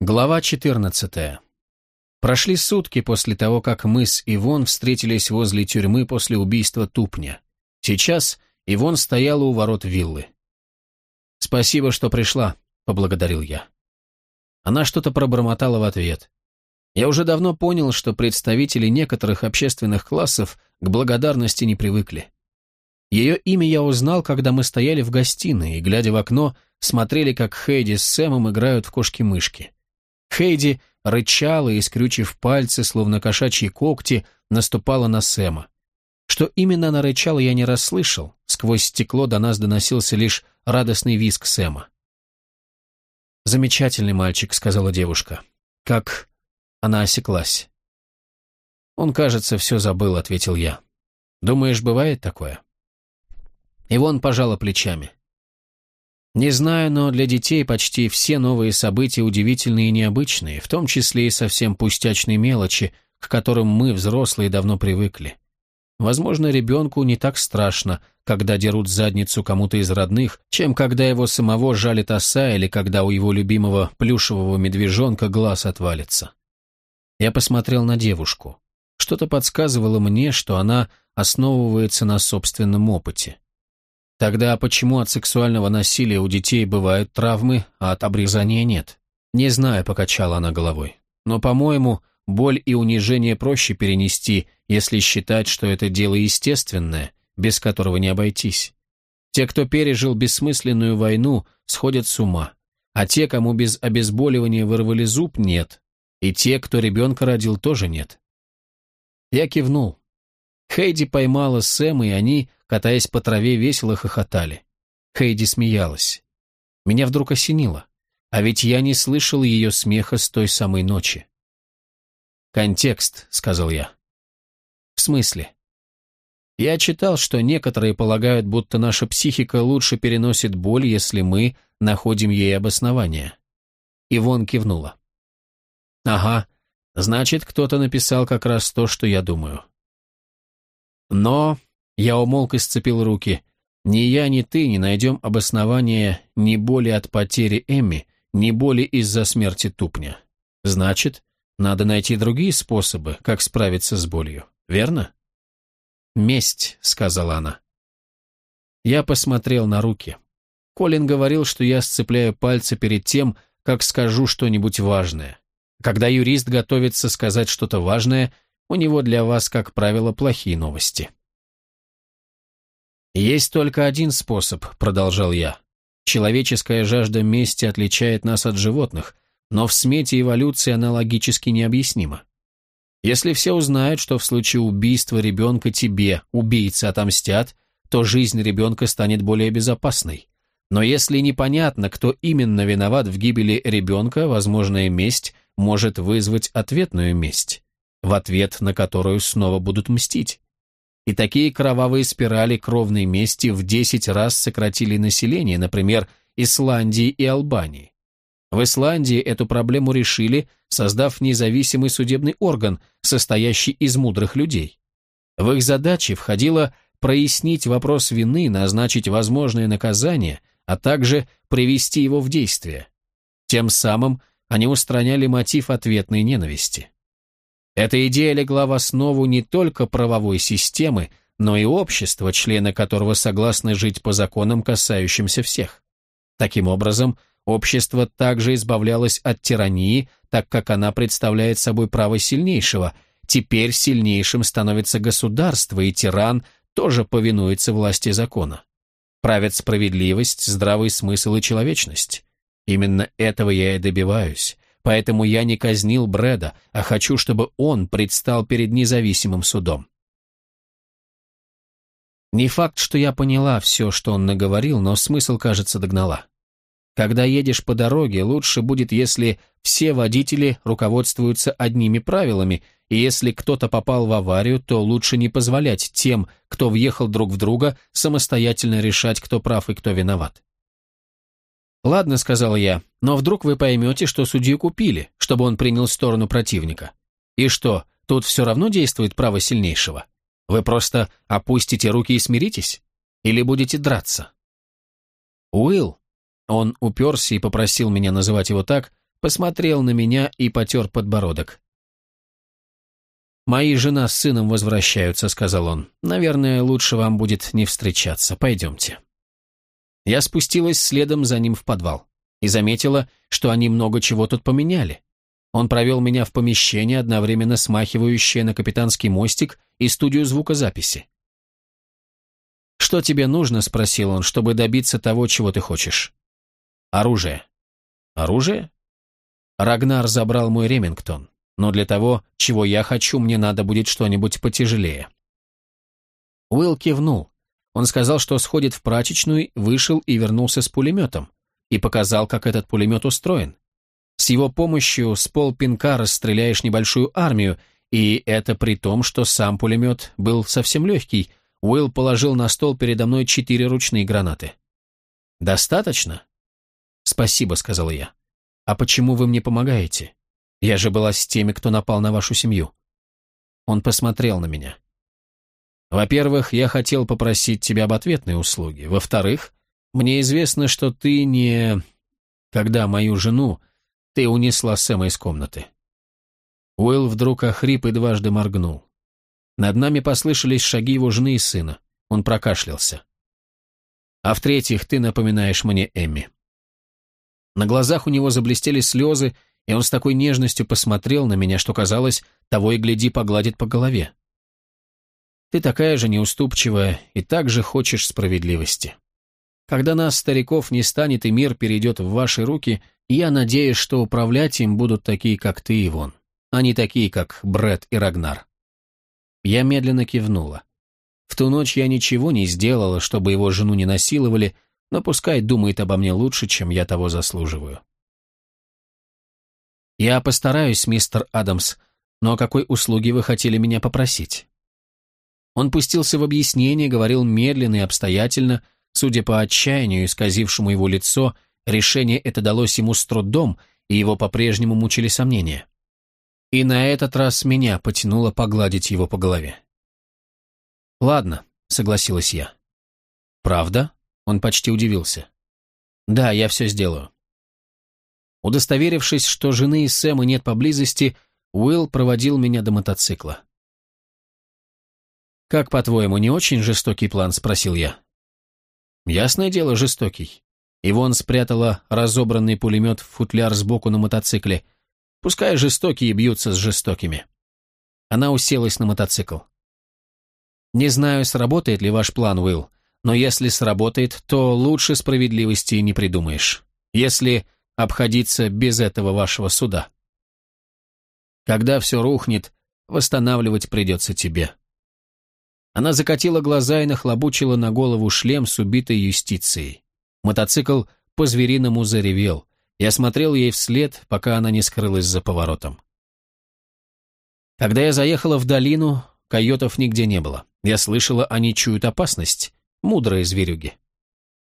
Глава 14. Прошли сутки после того, как мы с Ивон встретились возле тюрьмы после убийства Тупня. Сейчас Ивон стояла у ворот виллы. «Спасибо, что пришла», — поблагодарил я. Она что-то пробормотала в ответ. Я уже давно понял, что представители некоторых общественных классов к благодарности не привыкли. Ее имя я узнал, когда мы стояли в гостиной и, глядя в окно, смотрели, как Хейди с Сэмом играют в кошки-мышки. Хейди рычала и, скрючив пальцы, словно кошачьи когти, наступала на Сэма. Что именно она рычала, я не расслышал. Сквозь стекло до нас доносился лишь радостный визг Сэма. «Замечательный мальчик», — сказала девушка. «Как...» Она осеклась. «Он, кажется, все забыл», — ответил я. «Думаешь, бывает такое?» Ивон пожала плечами. Не знаю, но для детей почти все новые события удивительные и необычные, в том числе и совсем пустячные мелочи, к которым мы, взрослые, давно привыкли. Возможно, ребенку не так страшно, когда дерут задницу кому-то из родных, чем когда его самого жалит оса или когда у его любимого плюшевого медвежонка глаз отвалится. Я посмотрел на девушку. Что-то подсказывало мне, что она основывается на собственном опыте. Тогда почему от сексуального насилия у детей бывают травмы, а от обрезания нет? Не знаю, покачала она головой. Но, по-моему, боль и унижение проще перенести, если считать, что это дело естественное, без которого не обойтись. Те, кто пережил бессмысленную войну, сходят с ума, а те, кому без обезболивания вырвали зуб, нет. И те, кто ребенка родил, тоже нет. Я кивнул. Хейди поймала Сэма, и они, катаясь по траве, весело хохотали. Хейди смеялась. Меня вдруг осенило. А ведь я не слышал ее смеха с той самой ночи. «Контекст», — сказал я. «В смысле?» Я читал, что некоторые полагают, будто наша психика лучше переносит боль, если мы находим ей обоснование. Ивон кивнула. «Ага, значит, кто-то написал как раз то, что я думаю. Но, я умолк и сцепил руки, ни я, ни ты не найдем обоснования ни боли от потери Эмми, ни боли из-за смерти Тупня. Значит, надо найти другие способы, как справиться с болью, верно? «Месть», — сказала она. Я посмотрел на руки. Колин говорил, что я сцепляю пальцы перед тем, как скажу что-нибудь важное. Когда юрист готовится сказать что-то важное, у него для вас, как правило, плохие новости. «Есть только один способ», — продолжал я. «Человеческая жажда мести отличает нас от животных, но в смете эволюции она логически необъяснима. Если все узнают, что в случае убийства ребенка тебе, убийцы, отомстят, то жизнь ребенка станет более безопасной. Но если непонятно, кто именно виноват в гибели ребенка, возможная месть может вызвать ответную месть в ответ на которую снова будут мстить. И такие кровавые спирали кровной мести в 10 раз сократили население, например, Исландии и Албании. В Исландии эту проблему решили, создав независимый судебный орган, состоящий из мудрых людей. В их задачи входило прояснить вопрос вины, назначить возможное наказание, а также привести его в действие. Тем самым они устраняли мотив ответной ненависти. Эта идея легла в основу не только правовой системы, но и общества, члены которого согласны жить по законам, касающимся всех. Таким образом, общество также избавлялось от тирании, так как она представляет собой право сильнейшего. Теперь сильнейшим становится государство, и тиран тоже повинуется власти закона. Правят справедливость, здравый смысл и человечность. Именно этого я и добиваюсь. Поэтому я не казнил Брэда, а хочу, чтобы он предстал перед независимым судом. Не факт, что я поняла все, что он наговорил, но смысл, кажется, догнала. Когда едешь по дороге, лучше будет, если все водители руководствуются одними правилами, и если кто-то попал в аварию, то лучше не позволять тем, кто въехал друг в друга, самостоятельно решать, кто прав и кто виноват. «Ладно», — сказал я, — «но вдруг вы поймете, что судью купили, чтобы он принял сторону противника. И что, тут все равно действует право сильнейшего? Вы просто опустите руки и смиритесь? Или будете драться?» Уилл, он уперся и попросил меня называть его так, посмотрел на меня и потер подбородок. «Мои жена с сыном возвращаются», — сказал он. «Наверное, лучше вам будет не встречаться. Пойдемте». Я спустилась следом за ним в подвал и заметила, что они много чего тут поменяли. Он провел меня в помещение, одновременно смахивающее на капитанский мостик и студию звукозаписи. «Что тебе нужно?» — спросил он, — «чтобы добиться того, чего ты хочешь». «Оружие». «Оружие?» Рагнар забрал мой Ремингтон, но для того, чего я хочу, мне надо будет что-нибудь потяжелее. Уилл кивнул. Он сказал, что сходит в прачечную, вышел и вернулся с пулеметом, и показал, как этот пулемет устроен. С его помощью с полпинка расстреляешь небольшую армию, и это при том, что сам пулемет был совсем легкий. Уилл положил на стол передо мной четыре ручные гранаты. «Достаточно?» «Спасибо», — сказала я. «А почему вы мне помогаете? Я же была с теми, кто напал на вашу семью». Он посмотрел на меня. «Во-первых, я хотел попросить тебя об ответной услуге. Во-вторых, мне известно, что ты не... Когда мою жену, ты унесла Сэма из комнаты. Уилл вдруг охрип и дважды моргнул. Над нами послышались шаги его жены и сына. Он прокашлялся. А в-третьих, ты напоминаешь мне Эмми. На глазах у него заблестели слезы, и он с такой нежностью посмотрел на меня, что казалось, того и гляди погладит по голове. Ты такая же неуступчивая и так же хочешь справедливости. Когда нас, стариков, не станет и мир перейдет в ваши руки, я надеюсь, что управлять им будут такие, как ты, Ивон, а не такие, как Бред и Рагнар. Я медленно кивнула. В ту ночь я ничего не сделала, чтобы его жену не насиловали, но пускай думает обо мне лучше, чем я того заслуживаю. Я постараюсь, мистер Адамс, но о какой услуге вы хотели меня попросить? Он пустился в объяснение, говорил медленно и обстоятельно, Судя по отчаянию, исказившему его лицо, решение это далось ему с трудом, и его по-прежнему мучили сомнения. И на этот раз меня потянуло погладить его по голове. «Ладно», — согласилась я. «Правда?» — он почти удивился. «Да, я все сделаю». Удостоверившись, что жены и Сэма нет поблизости, Уилл проводил меня до мотоцикла. «Как, по-твоему, не очень жестокий план?» — спросил я. Ясное дело, жестокий. Ивон спрятала разобранный пулемет в футляр сбоку на мотоцикле. Пускай жестокие бьются с жестокими. Она уселась на мотоцикл. «Не знаю, сработает ли ваш план, Уилл, но если сработает, то лучше справедливости не придумаешь. Если обходиться без этого вашего суда. Когда все рухнет, восстанавливать придется тебе. Она закатила глаза и нахлобучила на голову шлем с убитой юстицией. Мотоцикл по-звериному заревел. Я смотрел ей вслед, пока она не скрылась за поворотом. Когда я заехала в долину, койотов нигде не было. Я слышала, они чуют опасность. Мудрые зверюги.